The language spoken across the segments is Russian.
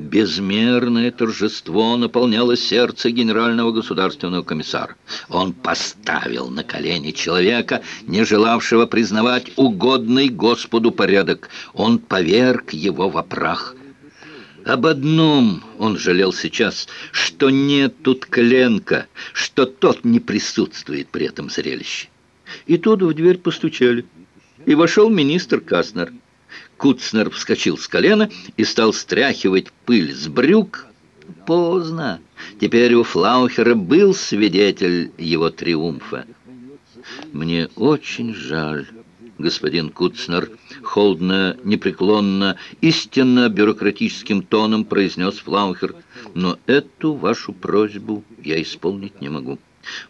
Безмерное торжество наполняло сердце генерального государственного комиссара. Он поставил на колени человека, не желавшего признавать угодный Господу порядок. Он поверг его во прах. Об одном он жалел сейчас, что нет тут Кленка, что тот не присутствует при этом зрелище. И тут в дверь постучали, и вошел министр Каснер. Куцнер вскочил с колена и стал стряхивать пыль с брюк. Поздно. Теперь у Флаухера был свидетель его триумфа. «Мне очень жаль, господин Куцнер», — холодно, непреклонно, истинно бюрократическим тоном произнес Флаухер, «но эту вашу просьбу я исполнить не могу.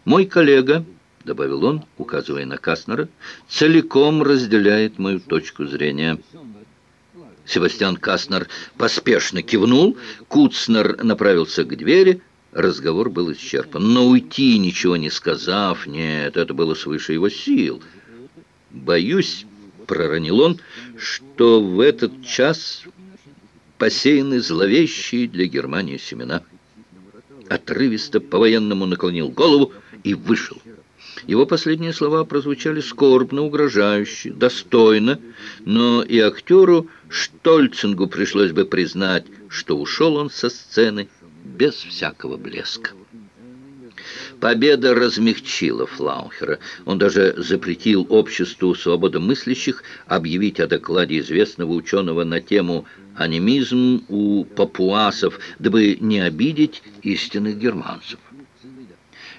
Мой коллега...» — добавил он, указывая на Каснера, — «целиком разделяет мою точку зрения». Себастьян Каснер поспешно кивнул, Куцнер направился к двери, разговор был исчерпан. Но уйти, ничего не сказав, нет, это было свыше его сил. «Боюсь», — проронил он, — «что в этот час посеяны зловещие для Германии семена». Отрывисто по-военному наклонил голову и вышел. Его последние слова прозвучали скорбно, угрожающе, достойно, но и актеру Штольцингу пришлось бы признать, что ушел он со сцены без всякого блеска. Победа размягчила Флаухера. Он даже запретил обществу свободомыслящих объявить о докладе известного ученого на тему «Анимизм у папуасов», дабы не обидеть истинных германцев.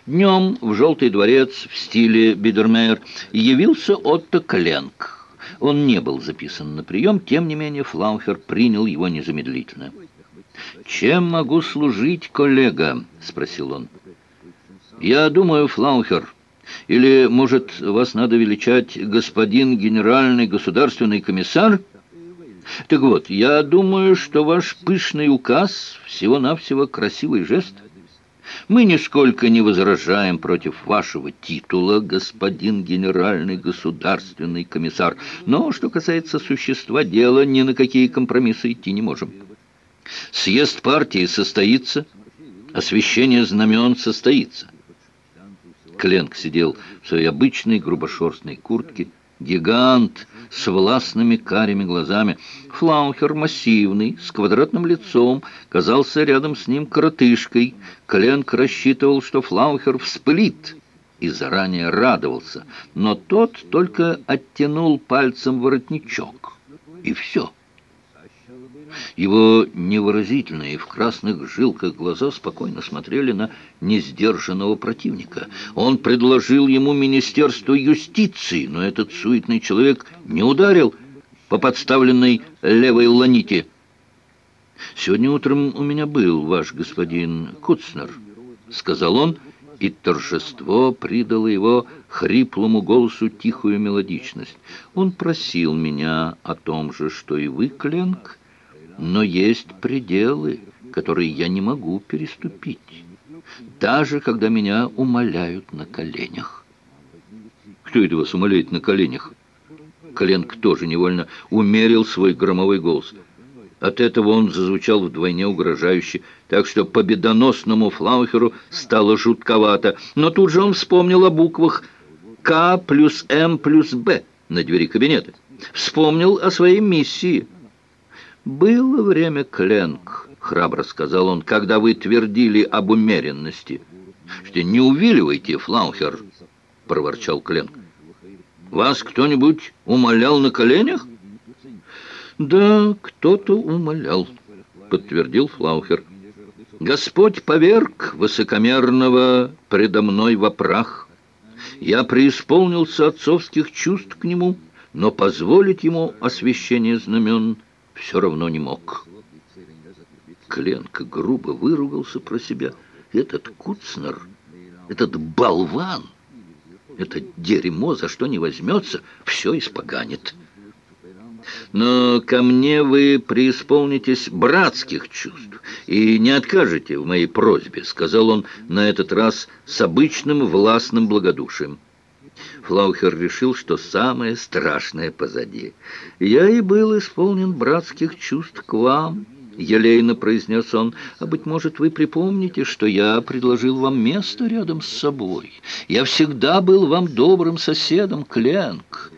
Днем в Желтый дворец в стиле Бидермейер явился Отто Кленк. Он не был записан на прием, тем не менее Флаухер принял его незамедлительно. «Чем могу служить, коллега?» — спросил он. «Я думаю, Флаухер, или, может, вас надо величать господин генеральный государственный комиссар?» «Так вот, я думаю, что ваш пышный указ всего-навсего красивый жест». Мы нисколько не возражаем против вашего титула, господин генеральный государственный комиссар. Но, что касается существа дела, ни на какие компромиссы идти не можем. Съезд партии состоится, освящение знамен состоится. Кленк сидел в своей обычной грубошерстной куртке, гигант с властными карими глазами. Флаухер, массивный, с квадратным лицом, казался рядом с ним коротышкой. Кленк рассчитывал, что Флаухер вспылит, и заранее радовался, но тот только оттянул пальцем воротничок. И все. Его невыразительные в красных жилках глаза спокойно смотрели на несдержанного противника. Он предложил ему Министерство юстиции, но этот суетный человек не ударил по подставленной левой ланите. «Сегодня утром у меня был ваш господин Куцнер», — сказал он, и торжество придало его хриплому голосу тихую мелодичность. Он просил меня о том же, что и вы, Кленк, — но есть пределы, которые я не могу переступить, даже когда меня умоляют на коленях. Кто это вас умоляет на коленях? Коленк тоже невольно умерил свой громовой голос. От этого он зазвучал вдвойне угрожающе, так что победоносному Флаухеру стало жутковато. Но тут же он вспомнил о буквах «К плюс М плюс Б» на двери кабинета. Вспомнил о своей миссии – «Было время, Кленк», — храбро сказал он, — «когда вы твердили об умеренности». «Что не увиливайте, Флаухер», — проворчал Кленк. «Вас кто-нибудь умолял на коленях?» «Да, кто-то умолял», — подтвердил Флаухер. «Господь поверг высокомерного предо мной во прах. Я преисполнился отцовских чувств к нему, но позволить ему освящение знамен — все равно не мог. Кленка грубо выругался про себя. Этот Куцнер, этот болван, это дерьмо, за что не возьмется, все испоганит. Но ко мне вы преисполнитесь братских чувств и не откажете в моей просьбе, сказал он на этот раз с обычным властным благодушием. Флаухер решил, что самое страшное позади. «Я и был исполнен братских чувств к вам, — елейно произнес он, — «а, быть может, вы припомните, что я предложил вам место рядом с собой. Я всегда был вам добрым соседом, Кленк.